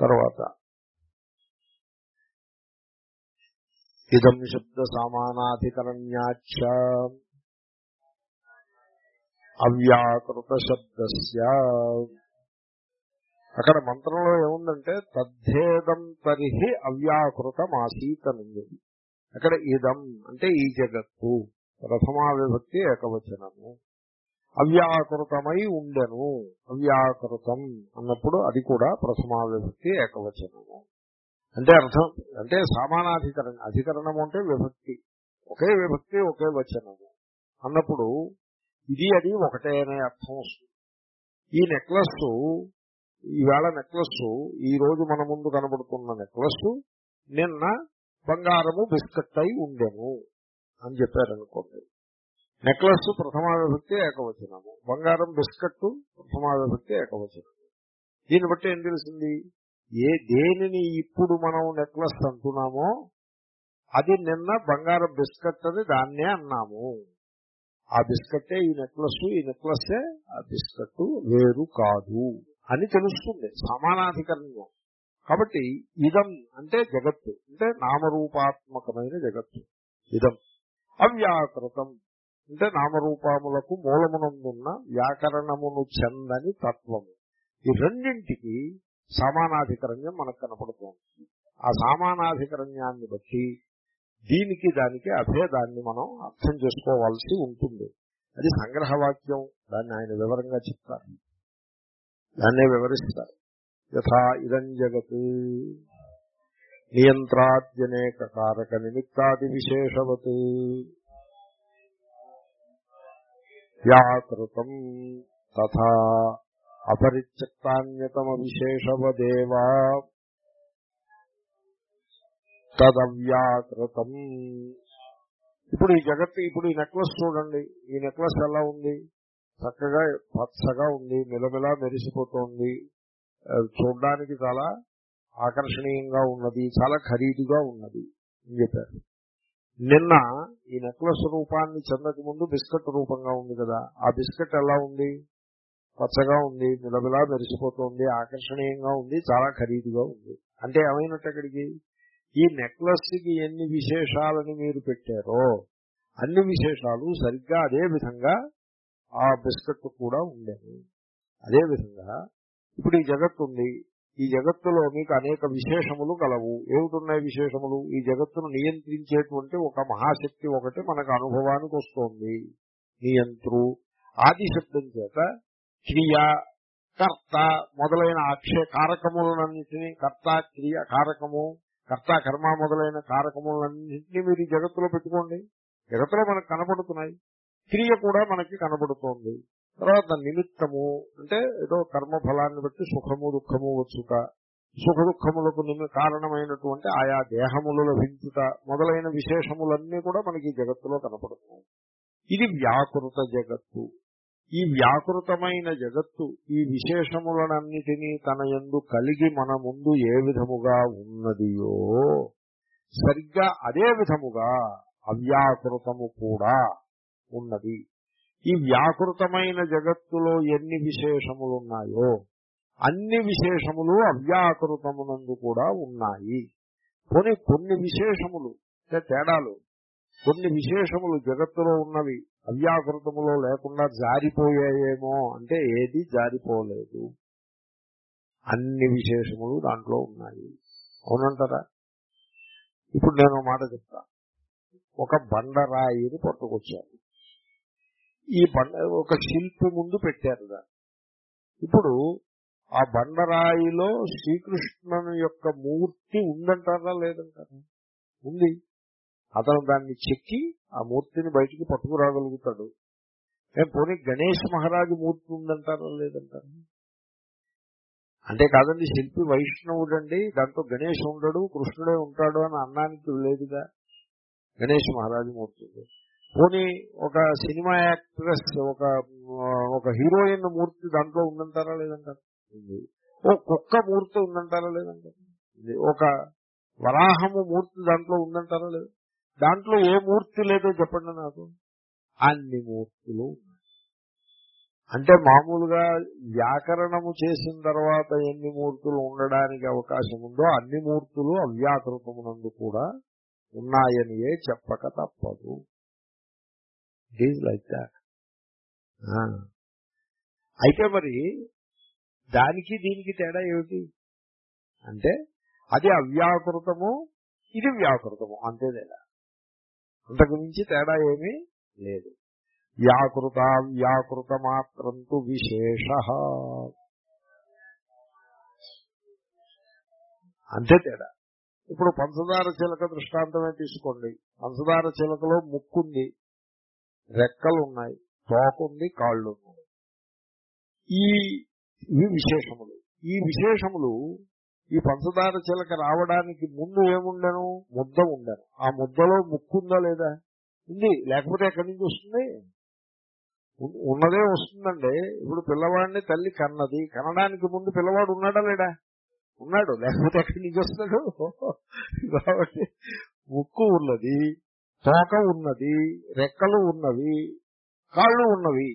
తర్వాత. ఇదం శబ్ద సామానాధికరణ్యాచ. అవ్యాకృత శబ్దస్య అక్కడ మంత్రంలో ఏముందంటే తద్ధేదం తరిహి అవ్యాకృతమాసీతనుంది. అక్కడ ఇదం అంటే ఈ జగత్తు. ప్రథమా విభక్తి ఏకవచనము. అవ్యాకృతమై ఉండెను. అవ్యాకృతం అన్నప్పుడు అది కూడా ప్రసమావిభక్తి ఏకవచనము. అంటే అర్థం అంటే సమానాధికరణ అధికరణము అంటే విభక్తి. ఒకే విభక్తి ఒకే వచనము. అన్నప్పుడు ఇది అది ఒకటే అనే అర్థం వస్తుంది. ఈ నెక్లెస్ ఈవేళ నెక్లెస్ ఈ రోజు మన ముందు కనబడుతున్న నెక్లెస్ నిన్న బంగారము బిస్కట్ అయి ఉండెను అని చెప్పారు అనుకోండి నెక్లెస్ ప్రథమావిభక్తి ఏకవచనము. బంగారం బిస్కట్ ప్రథమా విభక్తి ఏకవచనము. దీన్ని బట్టి ఏం తెలిసింది? ఏ దేనిని ఇప్పుడు మనం నెక్లెస్ అంటున్నామో అది నిన్న బంగారం బిస్కట్ అని దాన్నే అన్నాము. ఆ బిస్కట్టే ఈ నెక్లెస్ ఈ నెక్లెస్సే ఆ బిస్కట్ వేరు కాదు అని తెలుస్తుంది సమానాధికరణం కాబట్టి ఇదం అంటే జగత్తు అంటే నామరూపాత్మకమైన జగత్తు. ఇదం. అవ్యాకృతం. అంటే నామరూపములకు మూలమునందున్న వ్యాకరణమును చెందని తత్వము. ఈ రెండింటికి సమానాధికరణ్యం మనకు కనపడుతోంది. ఆ సమానాధికరణ్యాన్ని బట్టి దీనికి దానికి అభేదాన్ని మనం అర్థం చేసుకోవాల్సి ఉంటుంది. అది సంగ్రహవాక్యం. దాన్ని ఆయన వివరంగా చెప్తారు. దాన్నే వివరిస్తారు. యథా ఇదం జగత్. నియంత్రాద్యనేక కారక నిమిత్తాది విశేషవత్. వ్యాకృతం తథా అపరిత్యక్తాన్యతమ విశేషవదేవా తదవ్యాకృతం. ఇప్పుడు ఈ జగత్తు ఇప్పుడు ఈ నెక్లెస్ చూడండి. ఈ నెక్లెస్ ఎలా ఉంది? చక్కగా పచ్చగా ఉంది మెలమెలా మెరిసిపోతోంది. చూడడానికి చూడ్డానికి చాలా ఆకర్షణీయంగా ఉన్నది చాలా ఖరీదుగా ఉన్నది అని చెప్పారు. నిన్న ఈ నెక్లెస్ రూపాన్ని చెందక ముందు బిస్కెట్ రూపంగా ఉంది కదా. ఆ బిస్కెట్ ఎలా ఉంది? పచ్చగా ఉంది నిలబిలా మెరిసిపోతుంది ఆకర్షణీయంగా ఉంది చాలా ఖరీదుగా ఉంది. అంటే ఏమైనట్టు అక్కడికి? ఈ నెక్లెస్కి ఎన్ని విశేషాలని మీరు పెట్టారో అన్ని విశేషాలు సరిగ్గా అదే విధంగా ఆ బిస్కెట్ కూడా ఉండేది అదే విధంగా ఇప్పుడు ఈ జగత్తు ఉంది ఈ జగత్తులో మీకు అనేక విశేషములు కలవు. ఏమిటున్నాయి విశేషములు? ఈ జగత్తును నియంత్రించేటువంటి ఒక మహాశక్తి ఒకటి మనకు అనుభవానికి వస్తోంది. నియంత్రు ఆదిశబ్దం చేత క్రియ కర్త మొదలైన అక్షయ కారకములన్నింటినీ కర్త క్రియ కారకము కర్త కర్మ మొదలైన కారకములన్నింటినీ మీరు ఈ జగత్తులో పెట్టుకోండి. జగత్తులో మనకు కనపడుతున్నాయి. క్రియ కూడా మనకి కనబడుతోంది తర్వాత నిమిత్తము అంటే ఏదో కర్మ ఫలాన్ని బట్టి సుఖము దుఃఖము వచ్చుట. సుఖ దుఃఖములకు నిమి కారణమైనటువంటి ఆయా దేహములు లభించుట మొదలైన విశేషములన్నీ కూడా మనకి ఈ జగత్తులో కనపడుతుంది ఇది వ్యాకృత జగత్తు. ఈ వ్యాకృతమైన జగత్తు ఈ విశేషములనన్నిటినీ తన ఎందు కలిగి మన ముందు ఏ విధముగా ఉన్నదియో సరిగ్గా అదే విధముగా అవ్యాకృతము కూడా ఉన్నది. ఈ వ్యాకృతమైన జగత్తులో ఎన్ని విశేషములు ఉన్నాయో అన్ని విశేషములు అవ్యాకృతమునందు కూడా ఉన్నాయి. కొన్ని కొన్ని విశేషములు అంటే తేడాలు కొన్ని విశేషములు జగత్తులో ఉన్నవి అవ్యాకృతములో లేకుండా జారిపోయాయేమో అంటే ఏది జారిపోలేదు. అన్ని విశేషములు దాంట్లో ఉన్నాయి. అవునంటారా? ఇప్పుడు నేను ఒక మాట చెప్తా. ఒక బండరాయిని పట్టుకొచ్చాను ఈ బండ ఒక శిల్పి ముందు పెట్టారు దాన్ని. ఇప్పుడు ఆ బండరాయిలో శ్రీకృష్ణుని యొక్క మూర్తి ఉందంటారా లేదంటారా? ఉంది. అతను దాన్ని చెక్కి ఆ మూర్తిని బయటికి పట్టుకురాగలుగుతాడు. పోనీ గణేష్ మహారాజు మూర్తి ఉందంటారా లేదంటారా? అంటే కాదండి శిల్పి వైష్ణవుడు అండి దాంట్లో గణేష్ ఉండడు కృష్ణుడే ఉంటాడు అని అన్నానికి లేదుగా. గణేష్ మహారాజు మూర్తి. ఉంది. పోనీ ఒక సినిమా యాక్ట్రెస్ ఒక ఒక హీరోయిన్ మూర్తి దాంట్లో ఉందంటారా లేదంటారా? ఓ కుక్క మూర్తి ఉందంటారా లేదంటారా? ఒక వరాహము మూర్తి దాంట్లో ఉందంటారా లేదు. దాంట్లో ఏ మూర్తి లేదో చెప్పండి నాకు. అన్ని మూర్తులు అంటే మామూలుగా వ్యాకరణము చేసిన తర్వాత ఎన్ని మూర్తులు ఉండడానికి అవకాశం ఉందో అన్ని మూర్తులు అవ్యాకృతమునందు కూడా ఉన్నాయనియే చెప్పక తప్పదు. Is like that. అయితే మరి దానికి దీనికి తేడా ఏమిటి? అంటే అది అవ్యాకృతము ఇది వ్యాకృతము అంతే తేడా అంతకు మించి తేడా ఏమీ లేదు. వ్యాకృత వ్యాకృత మాత్రం విశేష. అంతే తేడా. ఇప్పుడు పంచదార చిలక దృష్టాంతమే తీసుకోండి. పంచదార చిలకలో ముక్కుంది. రెక్కలు ఉన్నాయి తోకుంది కాళ్ళు ఈ ఈ ఇవి విశేషములు. ఈ విశేషములు ఈ పంచదార చిలక రావడానికి ముందు ఏముండను? ముద్ద ఉండను. ఆ ముద్దలో ముక్కుందా లేదా? ఉంది. లేకపోతే ఎక్కడి నుంచి వస్తుంది? ఉన్నదే వస్తుందండి. ఇప్పుడు పిల్లవాడిని తల్లి కన్నది. కనడానికి ముందు పిల్లవాడు ఉన్నాడా లేడా? ఉన్నాడు. లేకపోతే ఎక్కడి నుంచి వస్తాడు? కాబట్టి ముక్కు ఉన్నది. తోక ఉన్నది రెక్కలు ఉన్నవి కాళ్ళు ఉన్నవి.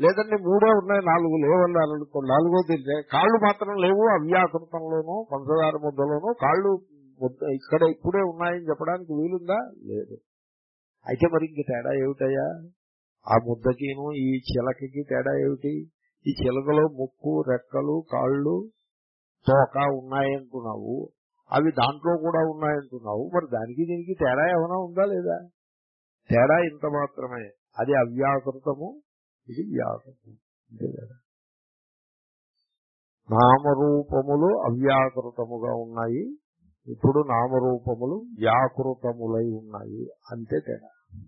లేదంటే మూడే ఉన్నాయి నాలుగు లేవన్నారనుకో నాలుగో తెలిసే కాళ్ళు మాత్రం లేవు అవ్యాకృతంలోనూ పంచదార ముద్దలోనూ కాళ్ళు ముద్ద ఇక్కడ ఇప్పుడే ఉన్నాయని చెప్పడానికి వీలుందా? లేదు. అయితే మరి ఇంక తేడా ఏమిటయ్యా? ఆ ముద్దకిను ఈ చిలకకి తేడా ఏమిటి? ఈ చిలకలో ముక్కు రెక్కలు కాళ్ళు తోక ఉన్నాయనుకున్నావు. అవి దాంట్లో కూడా ఉన్నాయంటున్నావు. మరి దానికి దీనికి తేడా ఏమైనా ఉందా లేదా? తేడా ఇంత మాత్రమే. అది అవ్యాకృతము ఇది వ్యాకృతం అంతే కదా. నామరూపములు అవ్యాకృతముగా ఉన్నాయి. ఇప్పుడు నామరూపములు వ్యాకృతములై ఉన్నాయి. అంతే తేడా.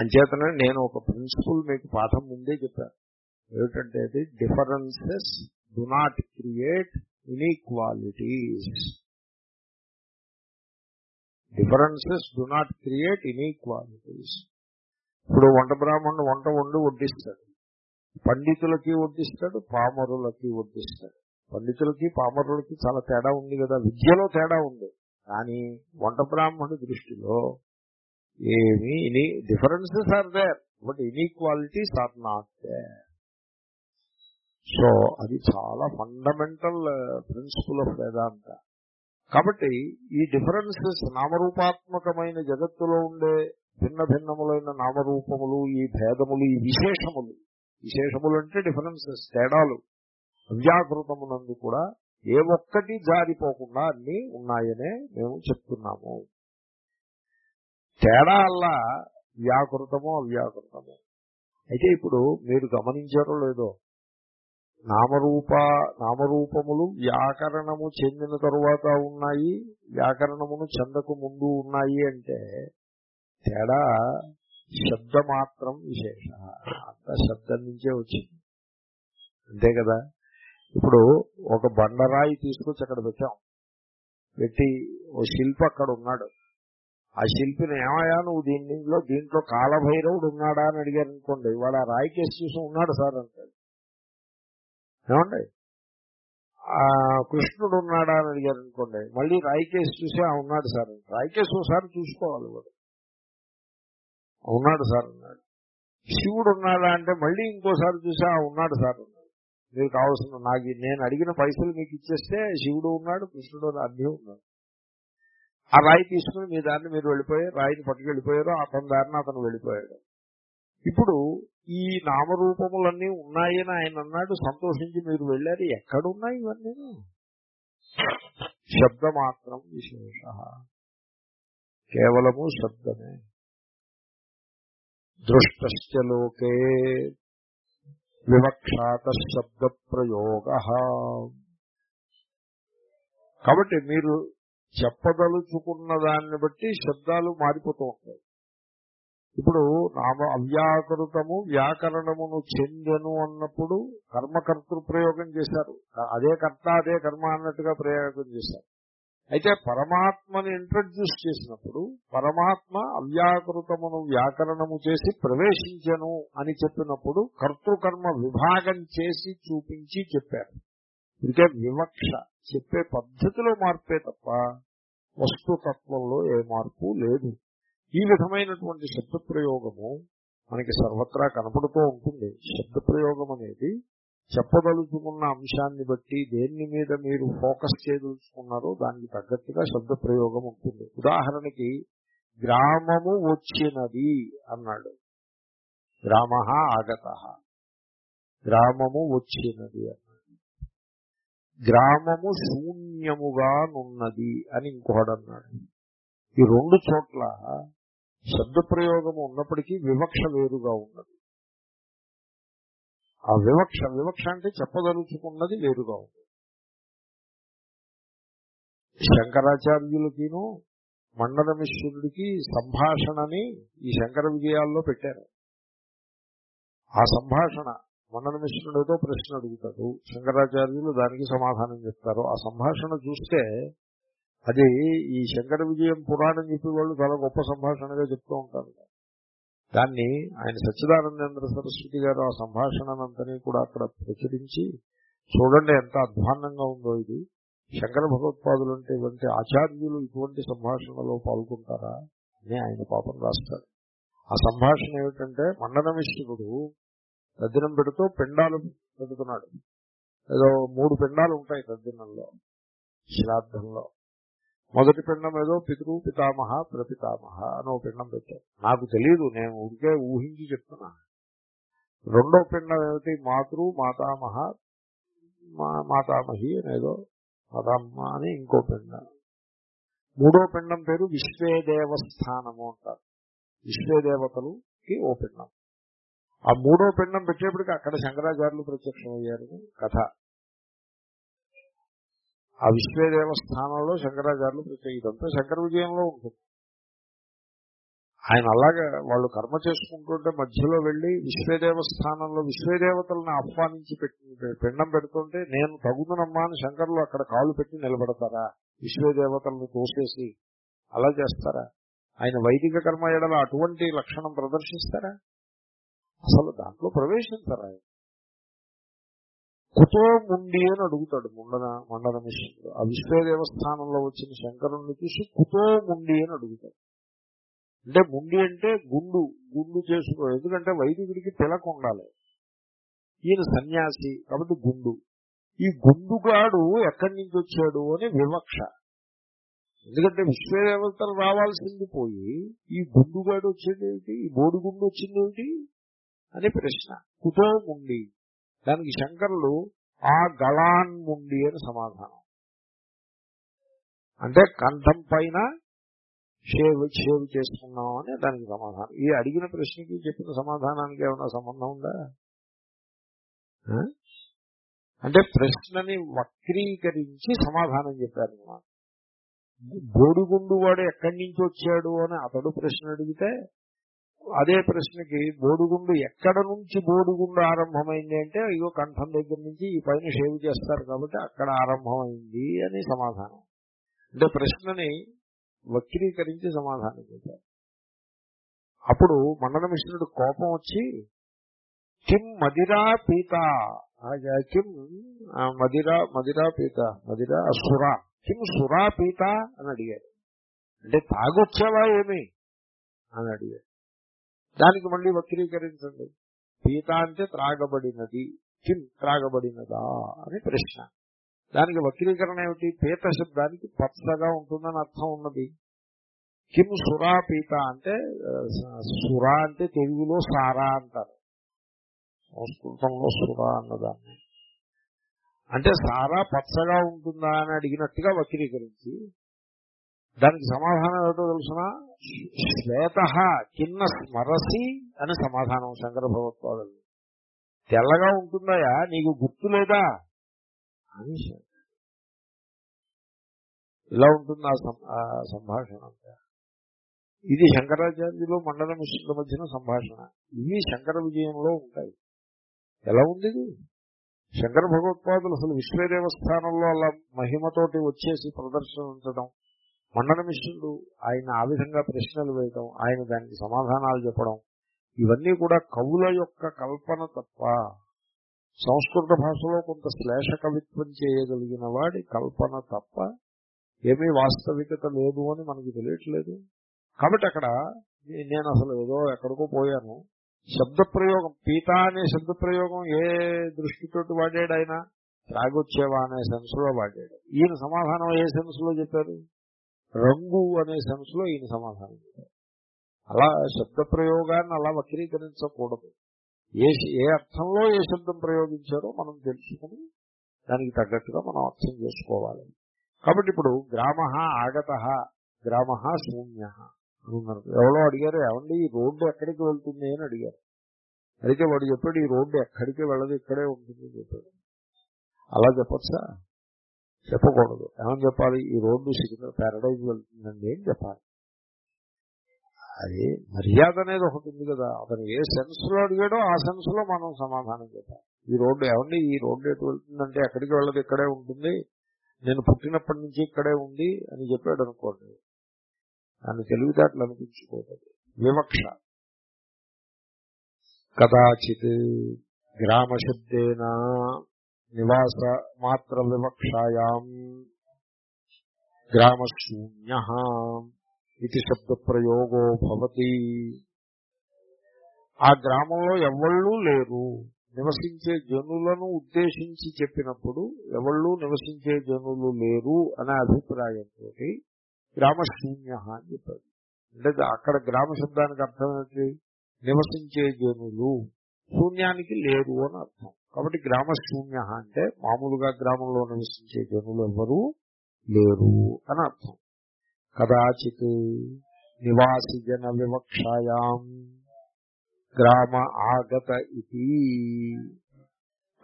అంచేతనే నేను ఒక ప్రిన్సిపల్ మీకు పాఠం ముందే చెప్పాను. ఏమిటంటే differences do not create inequalities differences do not create inequalities ఇప్పుడు వంట బ్రాహ్మణుడు వంట వండి వడ్డిస్తాడు. పండితులకి వడ్డిస్తాడు పామరులకి వడ్డిస్తాడు. పండితులకి పామరులకి చాలా తేడా ఉంది కదా. విద్యలో తేడా ఉంది. కానీ వంట బ్రాహ్మణుడి దృష్టిలో ఏమి ఇని differences are there but inequalities are not there so అది చాలా ఫండమెంటల్ ప్రిన్సిపల్ ఆఫ్ వేదాంత కాబట్టి ఈ డిఫరెన్సెస్ నామరూపాత్మకమైన జగత్తులో ఉండే భిన్న భిన్నములైన నామరూపములు ఈ భేదములు ఈ విశేషములు విశేషములు అంటే డిఫరెన్సెస్ తేడాలు అవ్యాకృతమునందు కూడా ఏ ఒక్కటి జారిపోకుండా అన్ని ఉన్నాయనే మేము చెప్తున్నాము. తేడా అల్లా వ్యాకృతము అవ్యాకృతము. అయితే ఇప్పుడు మీరు గమనించారో లేదో నామరూప నామరూపములు వ్యాకరణము చెందిన తరువాత ఉన్నాయి వ్యాకరణమును చెందకు ముందు ఉన్నాయి అంటే తేడా శబ్దమాత్రం విశేష. అంత శబ్దం నుంచే వచ్చింది. అంతే కదా? ఇప్పుడు ఒక బండరాయి తీసుకొచ్చి అక్కడ పెట్టాం. పెట్టి ఓ శిల్పి అక్కడ ఉన్నాడు. ఆ శిల్పిని ఏమయ్యా నువ్వు దీనిలో దీంట్లో కాలభైరవుడు ఉన్నాడా అని అడిగారు అనుకోండి వాడు ఆ రాయి కేసు చూసి ఉన్నాడు సార్ అంటాడు. ఏమండి? కృష్ణుడు ఉన్నాడా అని అడిగారు అనుకోండి. మళ్ళీ రాయికేసి చూసి ఉన్నాడు సార్. రాయికేసి రాయి కేసు ఒకసారి చూసుకోవాలి వాడు. ఉన్నాడు సార్ అన్నాడు. శివుడు ఉన్నాడా? అంటే మళ్ళీ ఇంకోసారి చూసి ఉన్నాడు సార్ అన్నాడు. మీకు కావాల్సిన నాకు నేను అడిగిన పైసలు మీకు ఇచ్చేస్తే శివుడు ఉన్నాడు కృష్ణుడు అన్నీ ఉన్నాడు. ఆ రాయి తీసుకుని మీ దాన్ని మీరు వెళ్ళిపోయి రాయిని పట్టుకెళ్ళిపోయారు అతని దారిని అతను వెళ్ళిపోయాడు. ఇప్పుడు ఈ నామరూపములన్నీ ఉన్నాయని ఆయన అన్నాడు. సంతోషించి మీరు వెళ్ళారు. ఎక్కడున్నాయి ఇవన్నీ? శబ్దమాత్రం విశేష. కేవలము శబ్దమే. దృష్టశ్చ వివక్షాత శబ్ద ప్రయోగ కాబట్టి మీరు చెప్పదలుచుకున్న దాన్ని బట్టి శబ్దాలు మారిపోతూ ఉంటాయి. ఇప్పుడు నామ అవ్యాకృతము వ్యాకరణమును చెందెను అన్నప్పుడు కర్మకర్తృ ప్రయోగం చేశారు. అదే కర్త అదే కర్మ అన్నట్టుగా ప్రయోగం చేశారు. అయితే పరమాత్మని ఇంట్రడ్యూస్ చేసినప్పుడు పరమాత్మ అవ్యాకృతమును వ్యాకరణము చేసి ప్రవేశించను అని చెప్పినప్పుడు కర్తృకర్మ విభాగం చేసి చూపించి చెప్పారు. ఇంకే వివక్ష. చెప్పే పద్ధతిలో మార్పే తప్ప వస్తుతత్వంలో ఏ మార్పు లేదు. ఈ విధమైనటువంటి శబ్ద ప్రయోగము మనకి సర్వత్రా కనపడుతూ ఉంటుంది. శబ్ద ప్రయోగం అనేది చెప్పదలుచుకున్న అంశాన్ని బట్టి దేని మీద మీరు ఫోకస్ చేయదలుచుకున్నారో దానికి తగ్గట్టుగా శబ్ద ప్రయోగం ఉంటుంది. ఉదాహరణకి గ్రామము వచ్చినది అన్నాడు. గ్రామ ఆగత. గ్రామము వచ్చినది అన్నాడు. గ్రామము శూన్యముగా నున్నది అని ఇంకోడన్నాడు ఈ రెండు చోట్ల శబ్దప్రయోగము ఉన్నప్పటికీ వివక్ష వేరుగా ఉన్నది. ఆ వివక్ష వివక్ష అంటే చెప్పదలుచుకున్నది వేరుగా ఉంది శంకరాచార్యులకిను మండల మిశ్రుడికి సంభాషణని ఈ శంకర విజయాల్లో పెట్టారు. ఆ సంభాషణ మండల మిశ్రుడితో ప్రశ్న అడుగుతాడు శంకరాచార్యులు దానికి సమాధానం చెప్తారు. ఆ సంభాషణ చూస్తే అది ఈ శంకర విజయం పురాణం చెప్పే వాళ్ళు చాలా గొప్ప సంభాషణగా చెప్తూ ఉంటారు. దాన్ని ఆయన సచ్చిదానందేంద్ర సరస్వతి గారు ఆ సంభాషణనంతని కూడా అక్కడ ప్రచురించి చూడండి ఎంత అధ్వాన్నంగా ఉందో ఇది. శంకర భగవత్పాదులు అంటే ఇవంటి ఆచార్యులు ఇటువంటి సంభాషణలో పాల్గొంటారా అని ఆయన పాపం రాస్తారు. ఆ సంభాషణ ఏమిటంటే మండన మిశ్రుడు తద్దినం పెడుతూ పిండాలు పెడుతున్నాడు. ఏదో మూడు పిండాలు ఉంటాయి తద్దినంలో శ్రాద్ధంలో. మొదటి పిండం ఏదో పితృ పితామహ ప్రపితామహ అని ఒక పిండం పెట్టారు. నాకు తెలియదు నేను ఊరికే ఊహించి చెప్తున్నా. రెండో పిండం ఏమిటి? మాతృ మాతామహ మాతామహి అనేదో పదమ్మ అని ఇంకో పిండం. మూడో పిండం పేరు విశ్వేదేవస్థానము అంటారు. విశ్వేదేవతలుకి ఓ పిండం. ఆ మూడో పిండం పెట్టేప్పటికి అక్కడ శంకరాచార్యులు ప్రత్యక్షమయ్యారు. కథ. ఆ విశ్వేదేవస్థానంలో శంకరాచార్యులు ఇదంతా శంకర విజయంలో ఉంటుంది. ఆయన అలాగా వాళ్ళు కర్మ చేసుకుంటుంటే మధ్యలో వెళ్ళి విశ్వేదేవ స్థానంలో విశ్వేదేవతలను ఆహ్వానించి పెట్టి పిండం పెడుతుంటే నేను తగుదనమ్మా అని శంకర్లు అక్కడ కాలు పెట్టి నిలబడతారా? విశ్వేదేవతలను తోసేసి అలా చేస్తారా? ఆయన వైదిక కర్మ ఎడల అటువంటి లక్షణం ప్రదర్శిస్తారా? అసలు దాంట్లో ప్రవేశించరా ఆయన? కుతో ముండి అని అడుగుతాడు ముండన మండన మిషన్ ఆ విశ్వ దేవస్థానంలో వచ్చిన శంకరుణ్ణి చూసి కుతో ముండి అని అడుగుతాడు. అంటే ముండి అంటే గుండు గుండు చేసుకో ఎందుకంటే వైదికుడికి తిలక ఉండాలి. ఈయన సన్యాసి కాబట్టి గుండు. ఈ గుండుగాడు ఎక్కడి నుంచి వచ్చాడు అని వివక్ష. ఎందుకంటే విశ్వదేవతలు రావాల్సింది పోయి ఈ గుండుగాడు వచ్చేదేమిటి? ఈ బోడిగుండు వచ్చిందేమిటి? అని ప్రశ్న. కుతో ముండి దానికి శంకరులు ఆ గళాన్ముండి అని సమాధానం. అంటే కంఠం పైన షేవ్ షేవ్ చేసుకున్నాం అని దానికి సమాధానం. ఈ అడిగిన ప్రశ్నకి చెప్పిన సమాధానానికి ఏమైనా సంబంధం ఉందా? అంటే ప్రశ్నని వక్రీకరించి సమాధానం చెప్పారు బోడిగుండు వాడు ఎక్కడి నుంచి వచ్చాడు అని అతడు ప్రశ్న అడిగితే అదే ప్రశ్నకి బోడుగుండు ఎక్కడ నుంచి బోడుగుండు ఆరంభమైంది అంటే అయ్యో కంఠం దగ్గర నుంచి ఈ పైన షేవ్ చేస్తారు కాబట్టి అక్కడ ఆరంభమైంది అని సమాధానం. అంటే ప్రశ్నని వక్రీకరించి సమాధానం చేశారు. అప్పుడు మండల మిశ్రుడు కోపం వచ్చి కిం మదిరా పీత కిం మదిరా మదిరా పీత మదిరా సురా కిం సురా పీత అని అడిగారు. అంటే తాగొచ్చావా ఏమి? అని అడిగారు. దానికి మళ్ళీ వక్రీకరించండి. పీత అంటే త్రాగబడినది కిం త్రాగబడినదా అని ప్రశ్న. దానికి వక్రీకరణ ఏమిటి? పీత శబ్దానికి పచ్చగా ఉంటుందని అర్థం ఉన్నది. కిం సురా పీత అంటే సురా అంటే తెలుగులో సారా అంటారు. సంస్కృతంలో సురా అన్నదాన్ని. అంటే సారా పచ్చగా ఉంటుందా అని అడిగినట్టుగా వక్రీకరించి దానికి సమాధానం ఏమిటో తెలుసిన? శ్వేత చిన్న స్మరసి అని సమాధానం శంకర భగవత్పాదులు. తెల్లగా ఉంటుందాయా? నీకు గుర్తు లేదా? అని ఇలా ఉంటుంది ఆ సంభాషణ అంతా. ఇది శంకరాచార్యులు మండల మిశ్రుల మధ్యన సంభాషణ. ఇవి శంకర విజయంలో ఉంటాయి. ఎలా ఉంది ఇది? శంకర భగవత్పాదులు అసలు విశ్వదేవస్థానంలో అలా మహిమతోటి వచ్చేసి ప్రదర్శించడం మండన మిశ్రుడు ఆయన ఆ విధంగా ప్రశ్నలు వేయడం ఆయన దానికి సమాధానాలు చెప్పడం ఇవన్నీ కూడా కవుల యొక్క కల్పన తప్ప సంస్కృత భాషలో కొంత శ్లేష కవిత్వం చేయగలిగిన వాడి కల్పన తప్ప ఏమీ వాస్తవికత లేదు అని మనకు తెలియట్లేదు. కాబట్టి అక్కడ నేను అసలు ఏదో ఎక్కడికో పోయాను. శబ్ద ప్రయోగం పీత అనే శబ్ద ప్రయోగం ఏ దృష్టితోటి వాడాడు ఆయన? త్రాగొచ్చేవా అనే సెన్స్లో వాడాడు. ఈయన సమాధానం ఏ సెన్స్లో చెప్పారు? రంగు అనే సెన్స్లో ఈయన సమాధానం అలా శబ్ద ప్రయోగాన్ని అలా వక్రీకరించకూడదు. ఏ ఏ అర్థంలో ఏ శబ్దం ప్రయోగించారో మనం తెలుసుకుని దానికి తగ్గట్టుగా మనం అర్థం చేసుకోవాలి. కాబట్టి ఇప్పుడు గ్రామ ఆగత గ్రామ శూన్య ఎవరో అడిగారు ఏమండి ఈ రోడ్డు ఎక్కడికి వెళ్తుంది? అని అడిగారు. అడిగితే వాడు చెప్పాడు ఈ రోడ్డు ఎక్కడికి వెళ్ళదు ఇక్కడే ఉంటుంది చెప్పాడు. అలా చెప్పచ్చా? చెప్పకూడదు. ఏమని చెప్పాలి? ఈ రోడ్డు సిగ్నల్ పారడైజ్ వెళ్తుందండి అని చెప్పాలి. అది మర్యాద అనేది ఒకటి ఉంది కదా. అతను ఏ సెన్స్లో అడిగాడో ఆ సెన్స్లో మనం సమాధానం చెప్పాలి. ఈ రోడ్డు ఏమండి? ఈ రోడ్డు ఎటు వెళ్తుందంటే ఎక్కడికి వెళ్ళదు? ఇక్కడే ఉంటుంది. నేను పుట్టినప్పటి నుంచి ఇక్కడే ఉంది అని చెప్పాడు అనుకోండి. దాన్ని తెలివితేటలు అనిపించుకోకూడదు వివక్ష. కదాచిత్ గ్రామశబ్దేనా నివాస మాత్ర వివక్షాయాం గ్రామశూన్య ఇది శబ్ద ప్రయోగో భవతి ఆ గ్రామంలో ఎవళ్ళూ లేరు. నివసించే జనులను ఉద్దేశించి చెప్పినప్పుడు ఎవళ్ళు నివసించే జనులు లేరు అనే అభిప్రాయంతో గ్రామశూన్య అని చెప్పారు. అంటే అక్కడ గ్రామ శబ్దానికి అర్థం ఏంటి? నివసించే జనులు. శూన్యానికి లేరు అని అర్థం. కాబట్టి గ్రామ శూన్య అంటే మామూలుగా గ్రామంలో నివసించే జనులు ఎవరు లేరు అని అర్థం. కదాచిత్ నివాసి జన వివక్షాయాం గ్రామ ఆగత ఇది.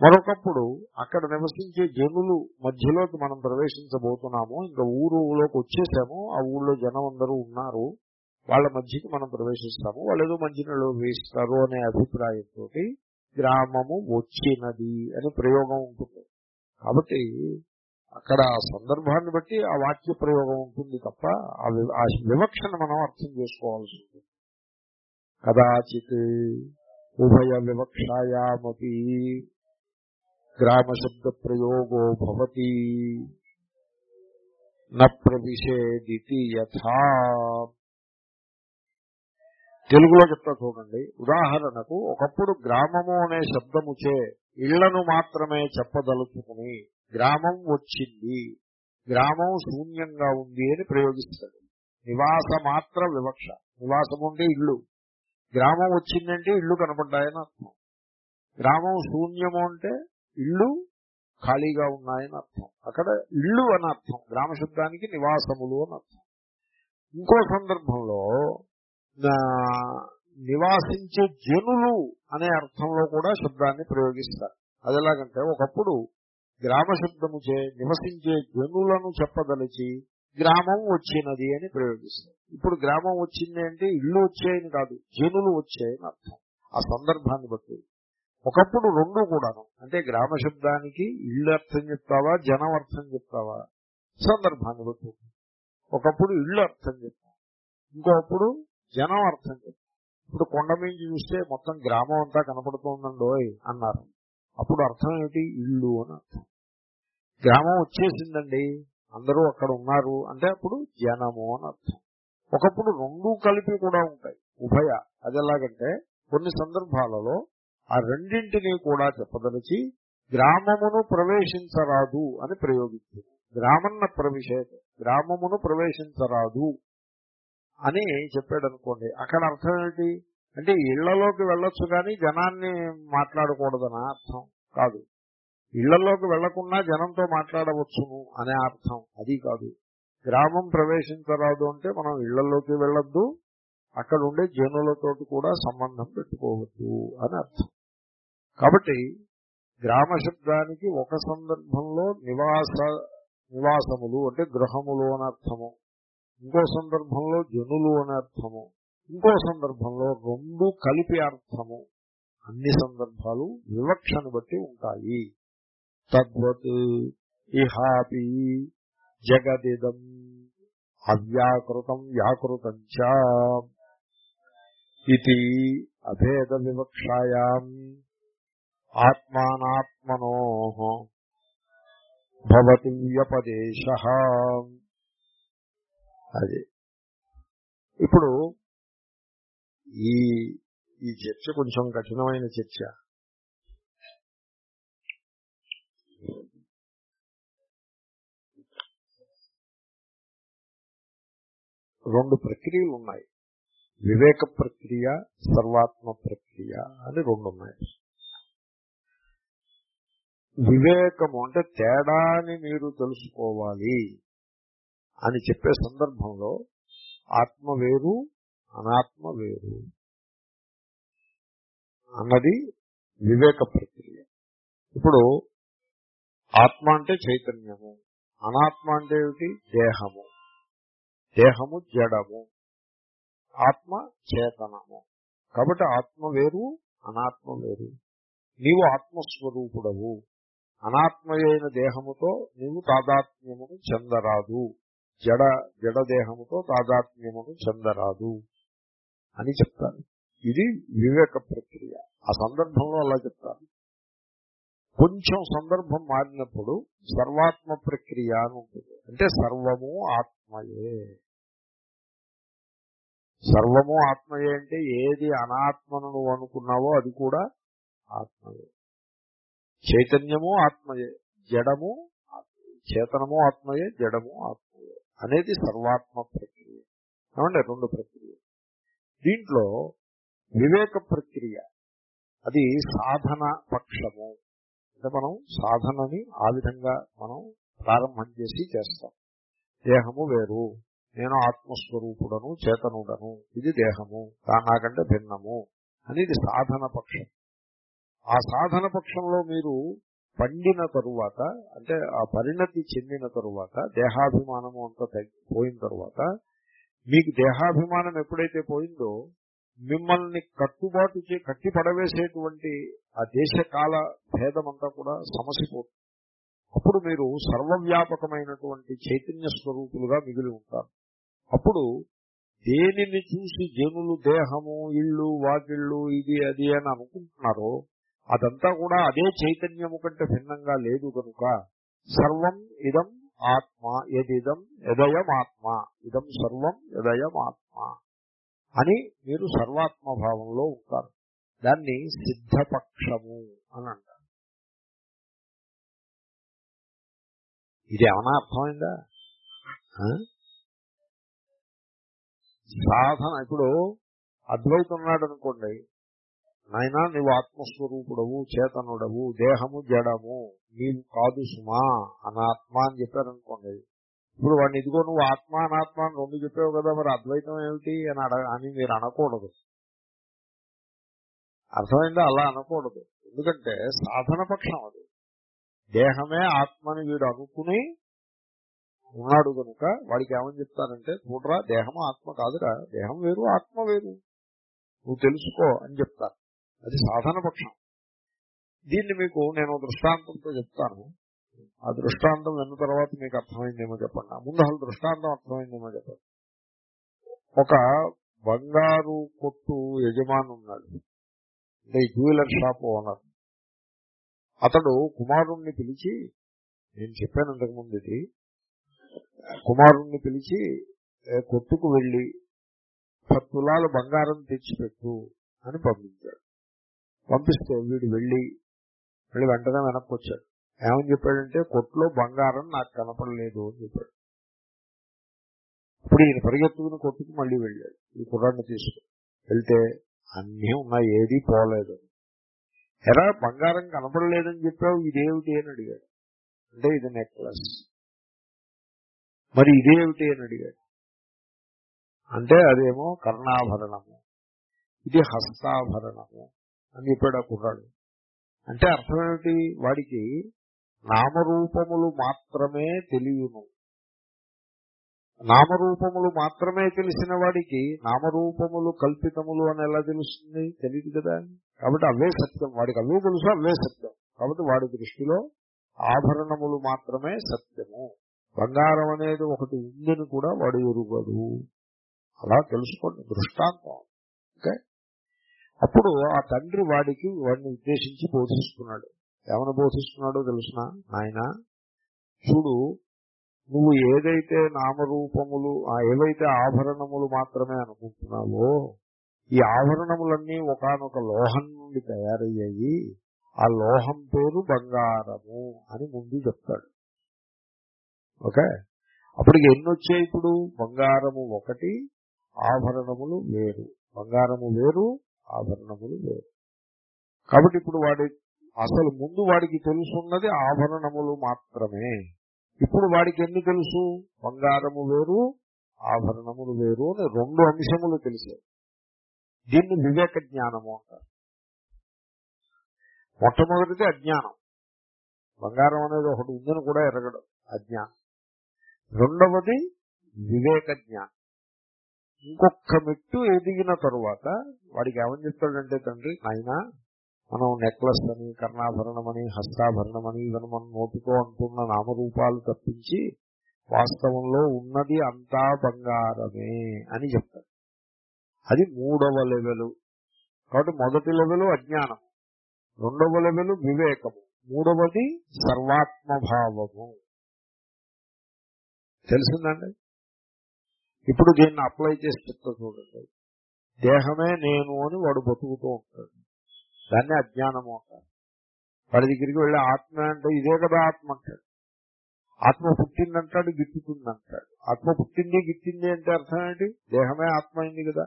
మరొకప్పుడు అక్కడ నివసించే జనులు మధ్యలోకి మనం ప్రవేశించబోతున్నాము. ఇంకా ఊరులోకి వచ్చేసాము. ఆ ఊళ్ళో జనం అందరూ ఉన్నారు. వాళ్ళ మధ్యకి మనం ప్రవేశిస్తాము. వాళ్ళు ఏదో మంచినీళ్ళు వేస్తారు అనే అభిప్రాయంతో గ్రామము వచ్చినది అని ప్రయోగం ఉంటుంది. కాబట్టి అక్కడ ఆ సందర్భాన్ని బట్టి ఆ వాక్య ప్రయోగం ఉంటుంది తప్ప ఆ వివక్షను మనం అర్థం చేసుకోవాల్సి ఉంటుంది. కదాచిత్ ఉభయ వివక్షాయామపి గ్రామశబ్ద ప్రయోగో భవతి న ప్రవిశేదితి యథా తెలుగులో చెప్తా చూడండి. ఉదాహరణకు ఒకప్పుడు గ్రామము అనే శబ్దముచే ఇళ్ళను మాత్రమే చెప్పదలుచుకుని గ్రామం వచ్చింది. గ్రామం శూన్యంగా ఉంది అని ప్రయోగిస్తాడు. నివాస మాత్ర వివక్ష. నివాసం ఉండే ఇల్లు. గ్రామం వచ్చిందంటే ఇల్లు కనపడ్డాయని అర్థం. గ్రామం శూన్యము అంటే ఇల్లు ఖాళీగా ఉన్నాయని అర్థం. అక్కడ ఇల్లు అని అర్థం. గ్రామ శబ్దానికి నివాసములు అని అర్థం. ఇంకో సందర్భంలో నివాసించే జనులు అనే అర్థంలో కూడా శబ్దాన్ని ప్రయోగిస్తారు. అది ఎలాగంటే ఒకప్పుడు గ్రామ శబ్దముచే నివసించే జనులను చెప్పదలిచి గ్రామం వచ్చినది అని ప్రయోగిస్తారు. ఇప్పుడు గ్రామం వచ్చింది అంటే ఇల్లు వచ్చాయని కాదు జనులు వచ్చాయని అర్థం. ఆ సందర్భాన్ని బట్టి. ఒకప్పుడు రెండు కూడాను అంటే గ్రామ శబ్దానికి ఇల్లు అర్థం చెప్తావా జనం అర్థం చెప్తావా సందర్భాన్ని బట్టి. ఒకప్పుడు ఇల్లు అర్థం చెప్తాం. ఇంకొకప్పుడు జనం అర్థం చేస్తారు ఇప్పుడు కొండ మించి చూస్తే మొత్తం గ్రామం అంతా కనపడుతోందండోయ్ అన్నారు. అప్పుడు అర్థం ఏమిటి ఇల్లు అని అర్థం. గ్రామం వచ్చేసిందండి. అందరూ అక్కడ ఉన్నారు అంటే అప్పుడు జనము అని అర్థం. ఒకప్పుడు రెండు కలిపి కూడా ఉంటాయి. ఉభయ. అది ఎలాగంటే కొన్ని సందర్భాలలో ఆ రెండింటినీ కూడా చెప్పదలిచి గ్రామమును ప్రవేశించరాదు అని ప్రయోగించింది. గ్రామన్న ప్రవేశ గ్రామమును ప్రవేశించరాదు. అని చెప్పాడు అనుకోండి అక్కడ అర్థం ఏంటి అంటే ఇళ్ళలోకి వెళ్ళొచ్చు కానీ జనాన్ని మాట్లాడకూడదని అర్థం కాదు. ఇళ్ళలోకి వెళ్ళకుండా జనంతో మాట్లాడవచ్చును అనే అర్థం అది కాదు. గ్రామం ప్రవేశించరాదు అంటే మనం ఇళ్ళలోకి వెళ్ళొద్దు అక్కడ ఉండే జనులతో కూడా సంబంధం పెట్టుకోవద్దు అని అర్థం. కాబట్టి గ్రామ శబ్దానికి ఒక సందర్భంలో నివాస నివాసములు అంటే గృహములు అని అర్థము. ఇంకో సందర్భంలో జనులు అని అర్థము. ఇంకో సందర్భంలో రెండు కలిపి అర్థము. అన్ని సందర్భాలు వివక్షను బట్టి ఉంటాయి. తద్వత్ ఇహాపి జగదిదం అవ్యాకృతం వ్యాకృతం ఇది అభేద వివక్షాయా ఆత్మానాత్మనో భవతి వ్యపదేశ అది. ఇప్పుడు ఈ ఈ చర్చ కొంచెం కఠినమైన చర్చ. రెండు ప్రక్రియలు ఉన్నాయి. వివేక ప్రక్రియ సర్వాత్మ ప్రక్రియ అని రెండు ఉన్నాయి. వివేకము అంటే తేడాని మీరు తెలుసుకోవాలి. అని చెప్పే సందర్భంలో ఆత్మ వేరు అనాత్మ వేరు అన్నది వివేక ప్రక్రియ. ఇప్పుడు ఆత్మ అంటే చైతన్యము అనాత్మ అంటే ఏమిటి? దేహము. దేహము జడము ఆత్మ చేతనము. కాబట్టి ఆత్మ వేరు అనాత్మ వేరు. నీవు ఆత్మస్వరూపుడవు. అనాత్మయైన దేహముతో నీవు తాదాత్మ్యమును చెందరాదు. జడ జడ దేహముతో తాదాత్మ్యమును చెందరాదు అని చెప్తారు. ఇది వివేక ప్రక్రియ. ఆ సందర్భంలో అలా చెప్తారు. కొంచెం సందర్భం మారినప్పుడు సర్వాత్మ ప్రక్రియ అని ఉంటుంది. అంటే సర్వము ఆత్మయే. సర్వము ఆత్మయే అంటే ఏది అనాత్మను నువ్వు అనుకున్నావో అది కూడా ఆత్మయే. చైతన్యము ఆత్మయే. జడము చేతనము ఆత్మయే. జడము ఆత్మయే. అనేది సర్వాత్మ ప్రక్రియ. ఏమంటే రెండు ప్రక్రియ దీంట్లో వివేక ప్రక్రియ. అది సాధన పక్షము. అంటే మనం సాధనని ఆ విధంగా మనం ప్రారంభం చేసి చేస్తాం. దేహము వేరు. నేను ఆత్మస్వరూపుడను చేతనుడను. ఇది దేహము. నాకంటే భిన్నము. అనేది సాధన పక్షం. ఆ సాధన పక్షంలో మీరు పండిన తరువాత అంటే ఆ పరిణతి చెందిన తరువాత దేహాభిమానము అంతా పోయిన తరువాత మీకు దేహాభిమానం ఎప్పుడైతే పోయిందో మిమ్మల్ని కట్టుబాటు చే కట్టి పడవేసేటువంటి ఆ దేశకాల భేదమంతా కూడా సమసిపోతుంది. అప్పుడు మీరు సర్వవ్యాపకమైనటువంటి చైతన్య స్వరూపులుగా మిగిలి ఉంటారు. అప్పుడు దేనిని చూసి జనులు దేహము ఇళ్ళు వాకిళ్ళు ఇది అది అని అనుకుంటున్నారో అదంతా కూడా అదే చైతన్యము కంటే భిన్నంగా లేదు కనుక సర్వం ఇదం ఆత్మ ఎదిదం ఎదయం ఆత్మ ఇదం సర్వం ఎదయం ఆత్మ అని మీరు సర్వాత్మ భావంలో ఉంటారు. దాన్ని సిద్ధపక్షము అని అంటారు. ఇది ఏమన్నా అర్థమైందా? సాధన ఇప్పుడు అద్వైతున్నాడు అనుకోండి నాయన నీవు ఆత్మస్వరూపుడవు చేతనుడవు దేహము జడము నీవు కాదు సుమా అనాత్మ అని చెప్పారనుకోండి. ఇప్పుడు వాడిని ఇదిగో నువ్వు ఆత్మ అనాత్మ అని రెండు చెప్పావు కదా మరి అద్వైతం ఏమిటి అని అడగ అని మీరు అనకూడదు. అర్థమైందా? అలా అనకూడదు. ఎందుకంటే సాధన పక్షం అది. దేహమే ఆత్మని వీడు అనుకుని ఉన్నాడు కనుక వాడికి ఏమని చెప్తారంటే చూడరా దేహం ఆత్మ కాదురా దేహం వేరు ఆత్మ వేరు. నువ్వు తెలుసుకో అని చెప్తారు. అది సాధన పక్షం. దీన్ని మీకు నేను దృష్టాంతంతో చెప్తాను. ఆ దృష్టాంతం విన్న తర్వాత మీకు అర్థమైందేమో చెప్పండి. ముందు అసలు దృష్టాంతం అర్థమైందేమో చెప్పండి. ఒక బంగారు కొట్టు యజమాని ఉన్నాడు. అంటే జ్యువెలర్ షాప్ ఓనర్. అతడు కుమారుణ్ణి పిలిచి నేను చెప్పాను ఇంతకుముందు ఇది కుమారుణ్ణి పిలిచి కొట్టుకు వెళ్ళి పత్తులాలు బంగారం తెచ్చిపెట్టు అని పంపించాడు. పంపిస్తే వీడు వెళ్ళి మళ్ళీ వెంటనే వెనక్కి వచ్చాడు. ఏమని చెప్పాడంటే కొట్లో బంగారం నాకు కనపడలేదు అని చెప్పాడు. ఇప్పుడు ఈయన పరిగెత్తుకుని కొట్టుకు మళ్ళీ వెళ్ళాడు. ఈ కుర్రాన్ని తీసుకుని వెళ్తే అన్నీ ఉన్నాయి ఏది పోలేదు. ఎరా బంగారం కనపడలేదని చెప్పావు ఇదేమిటి అని అడిగాడు. అంటే ఇది నెక్లెస్. మరి ఇదేమిటి అని అడిగాడు. అంటే అదేమో కర్ణాభరణము. ఇది హస్తాభరణము. అని చెప్పాడు ఆ కుర్రాడు. అంటే అర్థం ఏమిటి వాడికి నామరూపములు మాత్రమే తెలియను. నామరూపములు మాత్రమే తెలిసిన వాడికి నామరూపములు కల్పితములు అని ఎలా తెలుస్తుంది? తెలియదు కదా. కాబట్టి అవే సత్యం. వాడికి అవే తెలుసు అవే సత్యం. కాబట్టి వాడి దృష్టిలో ఆభరణములు మాత్రమే సత్యము. బంగారం అనేది ఒకటి ఉందని కూడా వాడు ఎరుగదు అలా తెలుసుకోండి. దృష్టాంతం. ఓకే? అప్పుడు ఆ తండ్రి వాడికి వాడిని ఉద్దేశించి బోధిస్తున్నాడు. ఏమని బోధిస్తున్నాడో తెలుసిన? నాయన చూడు నువ్వు ఏదైతే నామరూపములు ఏవైతే ఆభరణములు మాత్రమే అనుకుంటున్నావో ఈ ఆభరణములన్నీ ఒకనొక లోహం నుండి తయారయ్యాయి. ఆ లోహం పేరు బంగారము అని ముందు చెప్తాడు. ఓకే? అప్పటికి ఎన్ని వచ్చాయి ఇప్పుడు? బంగారము ఒకటి ఆభరణములు వేరు. బంగారము వేరు ఆభరణములు లేవు. కాబట్టి ఇప్పుడు వాడి అసలు ముందు వాడికి తెలుసున్నది ఆభరణములు మాత్రమే. ఇప్పుడు వాడికి ఎన్ని తెలుసు? బంగారము వేరు ఆభరణములు వేరు అని రెండు అంశములు తెలిసాయి. దీన్ని వివేక జ్ఞానము అంటారు. మొట్టమొదటిది అజ్ఞానం. బంగారం అనేది ఒకటి ఉందని కూడా ఎరగడం అజ్ఞానం. రెండవది వివేక జ్ఞానం. ఇంకొక మెట్టు ఎదిగిన తరువాత వాడికి ఏమని చెప్తాడంటే తండ్రి నాయన మనం నెక్లెస్ అని కర్ణాభరణమని హస్తాభరణమని హస్తాభరణం ఇవన్నీ మనం నోటితో అంటున్న నామరూపాలు తప్పించి వాస్తవంలో ఉన్నది అంతా బంగారమే అని చెప్తాడు. అది మూడవ లెవెలు. కాబట్టి మొదటి లెవెలు అజ్ఞానం. రెండవ లెవెలు వివేకము. మూడవది సర్వాత్మభావము. తెలిసిందండి? ఇప్పుడు దీన్ని అప్లై చేసి చెప్తా చూడండి. దేహమే నేను అని వాడు బతుకుతూ ఉంటాడు. దాన్ని అజ్ఞానము అంటారు. వాడి దగ్గరికి వెళ్ళి ఆత్మ అంటే ఇదే కదా ఆత్మ అంటాడు. ఆత్మ పుట్టిందంటాడు గిట్టుతుందంటాడు. ఆత్మ పుట్టింది గిట్టింది అంటే అర్థం ఏంటి? దేహమే ఆత్మ అయింది కదా.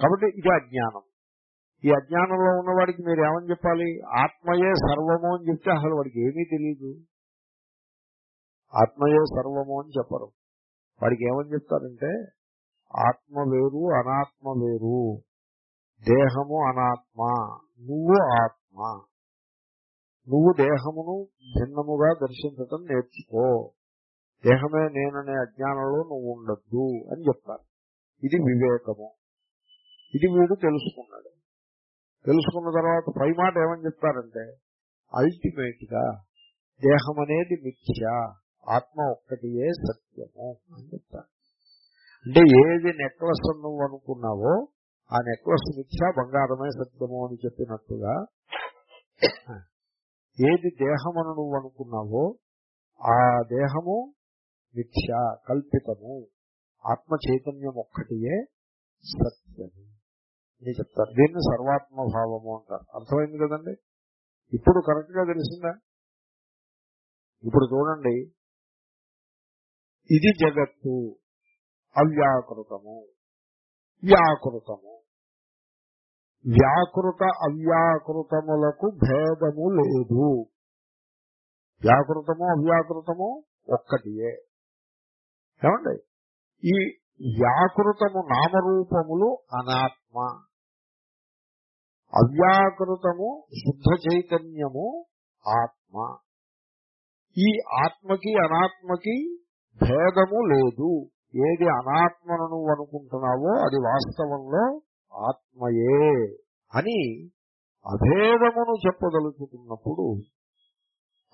కాబట్టి ఇది అజ్ఞానం. ఈ అజ్ఞానంలో ఉన్నవాడికి మీరు ఏమని చెప్పాలి? ఆత్మయే సర్వము అని చెప్తే అసలు వాడికి ఏమీ తెలియదు ఆత్మయే సర్వము అని చెప్పరు. వాడికి ఏమని చెప్తారంటే ఆత్మ వేరు అనాత్మ వేరు. దేహము అనాత్మ నువ్వు ఆత్మ. నువ్వు దేహమును భిన్నముగా దర్శించటం నేర్చుకో. దేహమే నేననే అజ్ఞానంలో నువ్వు ఉండద్దు అని చెప్తారు. ఇది వివేకము. ఇది వీడు తెలుసుకున్నాడు. తెలుసుకున్న తర్వాత పై మాట ఏమని చెప్తారంటే అల్టిమేట్గా దేహం అనేది మిథ్య. ఆత్మ ఒక్కటియే సత్యము అని చెప్తారు అంటే ఏది నెక్లెస్ నువ్వు అనుకున్నావో ఆ నెక్లెస్ మిథ్యా బంగారమే సత్యము అని చెప్పినట్టుగా ఏది దేహమను నువ్వు అనుకున్నావో ఆ దేహము మిథ్య కల్పితము. ఆత్మ చైతన్యం ఒక్కటియే సత్యము. అని చెప్తారు దీన్ని సర్వాత్మభావము అంటారు. అర్థమైంది కదండి? ఇప్పుడు కరెక్ట్గా తెలిసిందా? ఇప్పుడు చూడండి. ఇది జగత్తు. అవ్యాకృతము. వ్యాకృతము. వ్యాకృత అవ్యాకృతములకు భేదము లేదు. వ్యాకృతము అవ్యాకృతము ఒక్కటియే. ఏమండి? ఈ వ్యాకృతము నామరూపములు అనాత్మ. అవ్యాకృతము శుద్ధ చైతన్యము ఆత్మ. ఈ ఆత్మకి అనాత్మకి భేదము లేదు. ఏది అనాత్మను నువ్వు అనుకుంటున్నావో అది వాస్తవంలో ఆత్మయే అని అభేదమును చెప్పదలుచుకున్నప్పుడు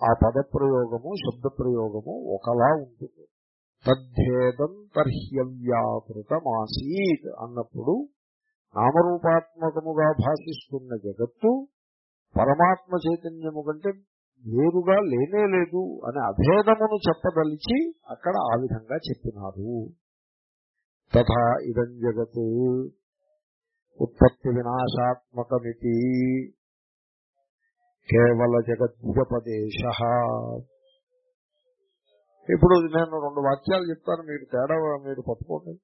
ఆ పదప్రయోగము శబ్ద ప్రయోగము ఒకలా ఉంటుంది. తద్భేదం తర్హ్యవ్యాకృతమాసీత్ అన్నప్పుడు నామరూపాత్మకముగా భాషిస్తున్న జగత్తు పరమాత్మ చైతన్యము కంటే వేరుగా లేనే లేదు అనే అభేదమును చెప్పదలిచి అక్కడ ఆ విధంగా చెప్పినారు. తథా ఇదం జగత్ ఉత్పత్తి వినాశాత్మకమితి. కేవల జగద్వ్యపదేశ. ఇప్పుడు నేను రెండు వాక్యాలు చెప్తాను మీరు తేడా మీరు పట్టుకోండి.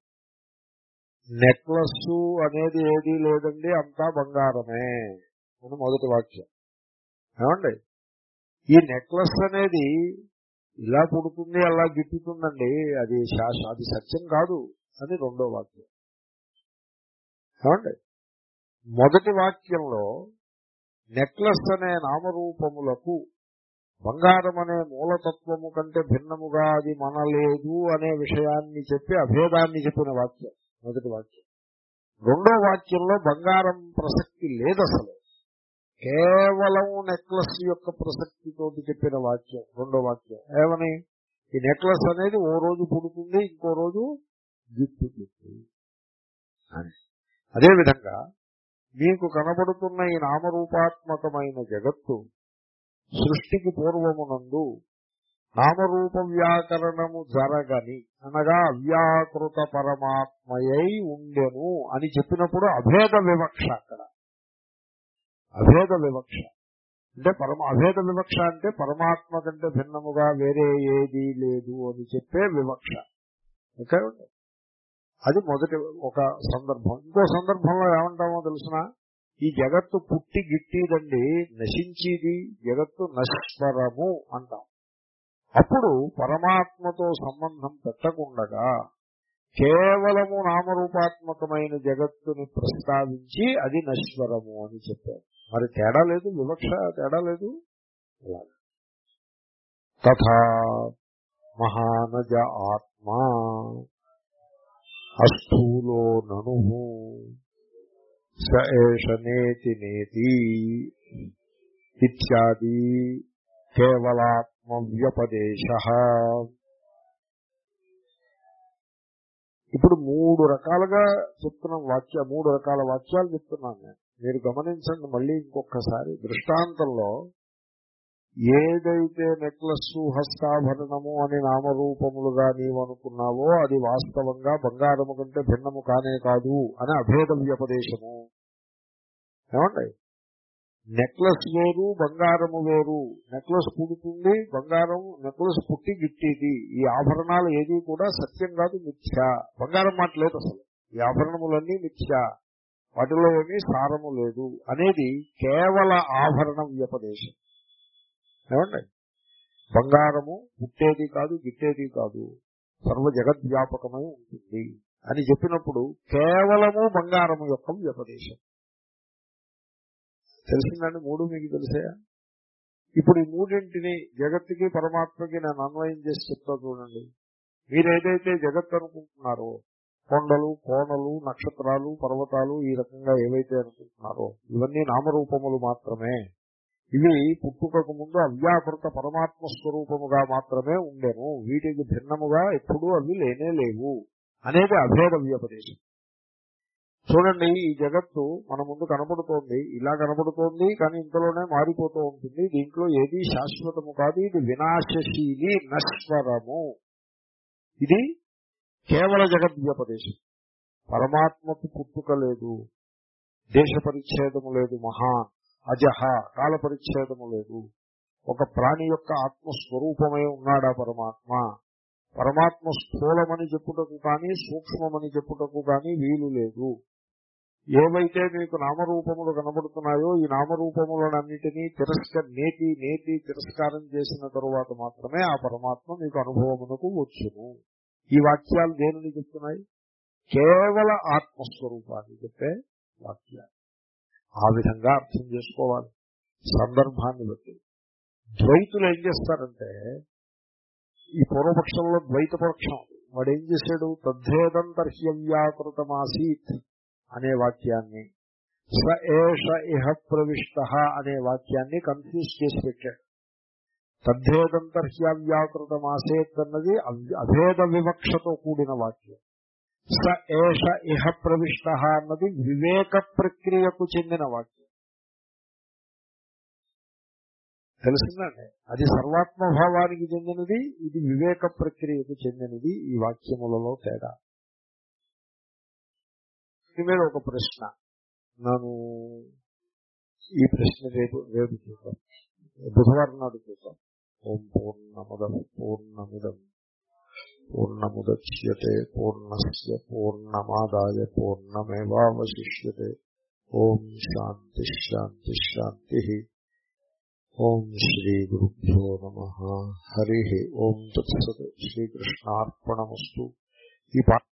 నెక్లెస్ అనేది ఏదీ లేదండి అంతా బంగారమే. అని మొదటి వాక్యం. ఏమండి? ఈ నెక్లెస్ అనేది ఇలా పుడుతుంది అలా గిట్టుతుందండి. అది అది సత్యం కాదు అని రెండో వాక్యం. ఏమండి? మొదటి వాక్యంలో నెక్లెస్ అనే నామరూపములకు బంగారం అనే మూలతత్వము కంటే భిన్నముగా అది మనలేదు అనే విషయాన్ని చెప్పి అభేదాన్ని చెప్పిన వాక్యం మొదటి వాక్యం. రెండో వాక్యంలో బంగారం ప్రసక్తి లేదు అసలు కేవలం నెక్లెస్ యొక్క ప్రసక్తితోటి చెప్పిన వాక్యం రెండో వాక్యం. ఏమని? ఈ నెక్లెస్ అనేది ఓ రోజు పుడుతుంది ఇంకో రోజు గిట్టుతుంది అని. అదేవిధంగా మీకు కనబడుతున్న ఈ నామరూపాత్మకమైన జగత్తు సృష్టికి పూర్వమునందు నామరూప వ్యాకరణము జరగని అనగా అవ్యాకృత పరమాత్మయై ఉండెను అని చెప్పినప్పుడు అభేద వివక్ష అక్కడ. అభేద వివక్ష. అంటే పరమ అభేద వివక్ష అంటే పరమాత్మ కంటే భిన్నముగా వేరే ఏదీ లేదు అని చెప్పే వివక్ష. ఓకే? అది మొదటి ఒక సందర్భం. ఇంకో సందర్భంలో ఏమంటామో తెలిసిన? ఈ జగత్తు పుట్టి గిట్టిదండి నశించేది జగత్తు నశ్వరము అంటాం. అప్పుడు పరమాత్మతో సంబంధం పెట్టకుండగా కేవలము నామరూపాత్మకమైన జగత్తుని ప్రస్తావించి అది నశ్వరము అని చెప్పారు. మరి తేడా లేదు? వివక్ష తేడా లేదు? తథా మహానజ ఆత్మా అస్థూలో నను స నేతి నేతి ఇత్యాది కేవలాత్మ వ్యపదేశ ఇప్పుడు మూడు రకాలుగా చెప్తున్నాం వాక్య మూడు రకాల వాక్యాలు చెప్తున్నాను నేను. మీరు గమనించండి మళ్ళీ ఇంకొకసారి. దృష్టాంతంలో ఏదైతే నెక్లెస్ హస్తాభరణము అని నామరూపములుగా నీవు అనుకున్నావో అది వాస్తవంగా బంగారము కంటే భిన్నము కానే కాదు అని అభేద వ్యపదేశము. ఏమండి? నెక్లెస్ లోరు బంగారము వేరు నెక్లెస్ పుడుతుంది బంగారం నెక్లెస్ పుట్టి గిట్టేది. ఈ ఆభరణాలు ఏది కూడా సత్యం కాదు మిథ్య. బంగారం మాట లేదు అసలు. ఈ ఆభరణములన్నీ మిథ్య. వాటిలో ఏమీ సారము లేదు. అనేది కేవల ఆభరణ వ్యపదేశం. ఏమండి? బంగారము పుట్టేది కాదు గిట్టేది కాదు. సర్వ జగద్వ్యాపకమై ఉంటుంది. అని చెప్పినప్పుడు కేవలము బంగారము యొక్క వ్యపదేశం. తెలిసిందండి? మూడు మీకు తెలిసాయా? ఇప్పుడు ఈ మూడింటిని జగత్తుకి పరమాత్మకి నేను అన్వయం చేసి చెప్తా చూడండి. మీరేదైతే జగత్ అనుకుంటున్నారో కొండలు కోణలు నక్షత్రాలు పర్వతాలు ఈ రకంగా ఏవైతే అనుకుంటున్నారో ఇవన్నీ నామరూపములు మాత్రమే. ఇవి పుట్టుకకు ముందు అవ్యాకృత పరమాత్మ స్వరూపముగా మాత్రమే ఉండేను. వీటికి భిన్నముగా ఎప్పుడూ అవి లేనే లేవు. అనేది అభేద వ్యపదేశం. చూడండి ఈ జగత్తు మన ముందు కనబడుతోంది ఇలా కనబడుతోంది కానీ ఇంతలోనే మారిపోతూ ఉంటుంది. దీంట్లో ఏది శాశ్వతము కాదు. ఇది వినాశశీలి నశ్వరము. ఇది కేవల జగద్వ్యపదేశం. పరమాత్మకు పుట్టుక లేదు. దేశ పరిచ్ఛేదము లేదు మహా అజహ కాల పరిచ్ఛేదము లేదు. ఒక ప్రాణి యొక్క ఆత్మస్వరూపమై ఉన్నాడా పరమాత్మ? పరమాత్మ స్థూలమని చెప్పుటకు కానీ సూక్ష్మమని చెప్పుటకు కానీ వీలు లేదు. ఏవైతే మీకు నామరూపములు కనబడుతున్నాయో ఈ నామరూపములన్నిటినీ తిరస్క నేతి నేతి తిరస్కారం చేసిన తరువాత మాత్రమే ఆ పరమాత్మ మీకు అనుభవమునకు వచ్చును. ఈ వాక్యాలు దేనిని చెప్తున్నాయి? కేవల ఆత్మస్వరూపాన్ని చెప్పే వాక్యాలు. ఆ విధంగా అర్థం చేసుకోవాలి. సందర్భాన్ని బట్టి. ద్వైతులు ఏం చేస్తారంటే ఈ పూర్వపక్షంలో ద్వైతపక్షం వాడు ఏం చేశాడు తద్ధేదంతర్హ్యవ్యాకృతమాసీత్ అనే వాక్యాన్ని. స ఇహ ప్రవిష్ట అనే వాక్యాన్ని కన్ఫ్యూజ్ చేసి పెట్టాడు. తద్ధేదంతర్హ్యవ్యాకృతమాసేత్ అన్నది అభేద వివక్షతో కూడిన వాక్యం. స ఏష ఇహ ప్రవిష్ట అన్నది వివేక ప్రక్రియకు చెందిన వాక్యం. తెలిసిందండి? అది సర్వాత్మభావానికి చెందినది ఇది వివేక ప్రక్రియకు చెందినది ఈ వాక్యములలో తేడా. మీద ఒక ప్రశ్న. నన్ను ఈ ప్రశ్న రేపు రేపు చూద్దాం. బుధవారం నాడు చూద్దాం. ఓం పూర్ణముద పూర్ణమిదం. పూర్ణముద్యతే పూర్ణస్ పూర్ణమాదాయ పూర్ణమేవాశిష్యతే ఓం శాంతి శాంతి శాంతి. ఓం శ్రీ గురుభ్యో నమ. హరి ఓం తత్సత్. శ్రీకృష్ణార్పణమస్తు ఈ